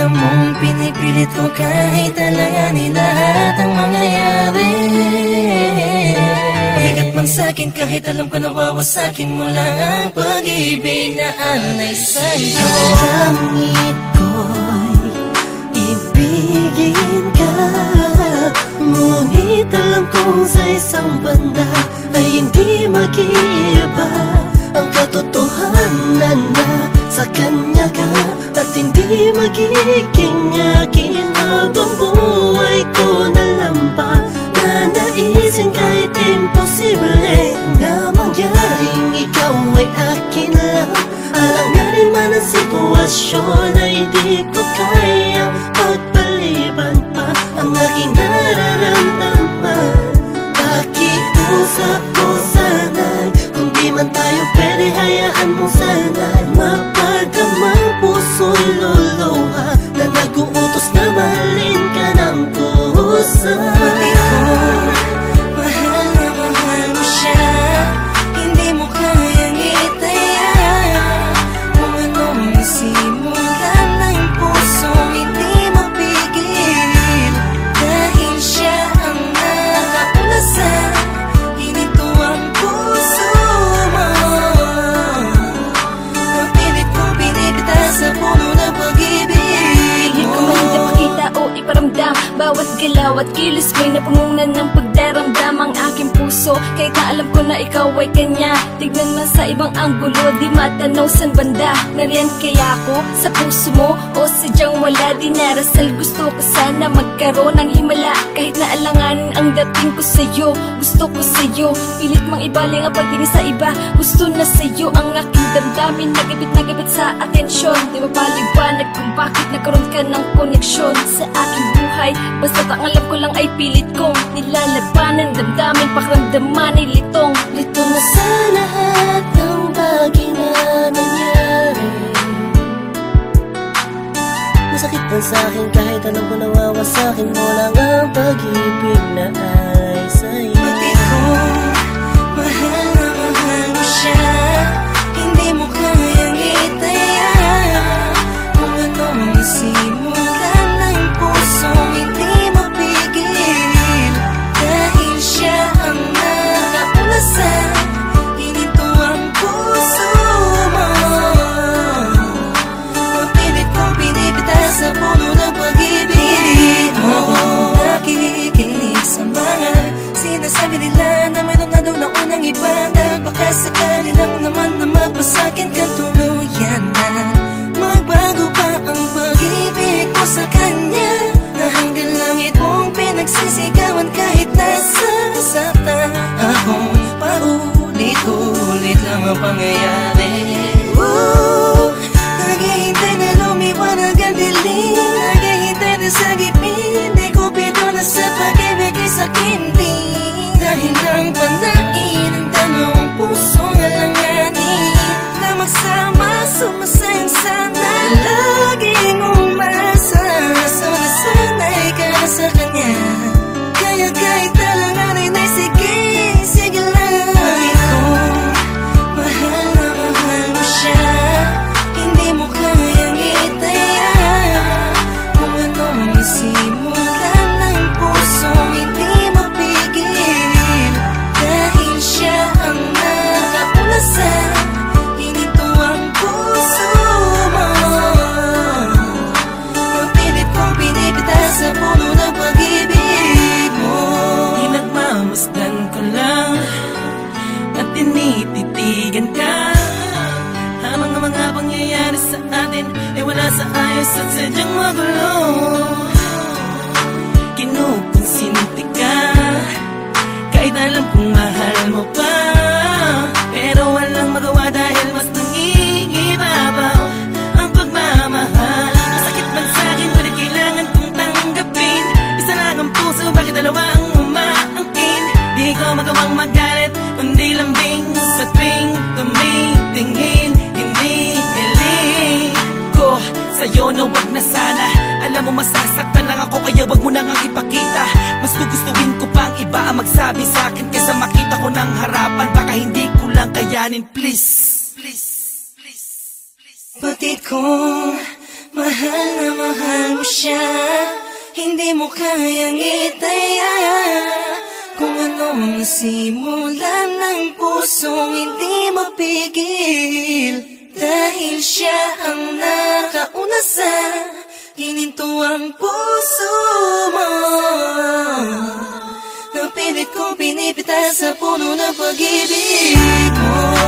alam mong pinipilit ko kahit alanganin lahat ang mangyayari. Bigat man sa'kin kahit alam ko nawawasakin mo lang ang pag-ibig na alay sa'yo. Langit ko'y ibigin ka Ngunit alam kong sa isang banda Ay hindi mag-iiba Ang katotohanan Hindi magiging akin Habang buhay ko na lampa Na naisin kahit imposible Na mangyaring ikaw ay akin lang. Alanganin man ang sitwasyon Ay di ko kaya pagpaliban pa. Ang aking nararamdaman Pakiusap ko sana'y? Kung di man tayo pwede hayaan mo sana'y. Mapagdamang Na nag-uutos na Bawat galaw at kilos ko'y napungunan ng pagdaramdam Ang aking puso. Kahit na alam ko na ikaw ay kanya. Tignan man sa ibang anggulo Di matanaw san banda. Nariyan kaya ako sa puso mo? O sadyang wala di narasal. Gusto ko sana magkaroon ng himala. Kahit na alanganin ang dating ko sa'yo Gusto ko sa'yo. Pilit mang ibaling ang pagtingin sa iba Gusto na sa'yo. Ang aking damdamin Nagabit nagabit sa atensyon. Di ba paliwanag kung bakit nagkaroon ka ng koneksyon Sa aking buhay? Basta ang alam ko lang ay pilit kong Nilalabanan, damdamin, pakiramdaman ay litong. Lito na sa lahat ng bagay na nangyari. Masakit man sa'kin kahit alam ko nawawasakin mo lang ang pag-ibig na ay sa'yo. Pati ko, sinasabi nila Na mayroon na daw na unang iba. Dahil baka sakali lang naman na mapasakin ka. Tuluyan na. Magbago pa ang pag-ibig ko sa kanya. Na hanggang langit mong pinagsisigawan kahit nasa sakta Akong paulit-ulit lang ang pangyayari anong nasimulan ng puso Hindi mapigil. Dahil siya ang nakaulasan Hinito ang puso mo. Mapilit kong pinipita sa puno ng pag-ibig mo. Pinagmamasdan ko lang At tinititigan ka. Ang mga pangyayari sa atin Ay wala sa ayos at sadyang magulo sa'yo na wag na sana. Alam mo masasaktan lang ako kaya wag mo nang ipakita. Mas gugustuhin ko pang iba ang magsabi sa akin Kesa makita ko ng harapan. Baka hindi ko lang kayanin. Please Please, please, please. Batid ko, Mahal na mahal mo siya. Hindi mo kayang itaya. Kung anong nasimulan ng pusong hindi mapigil Dahil siya ang nakauna sa Hinintuang puso mo. Napilit kong pinipitas sa puno ng pag-ibig mo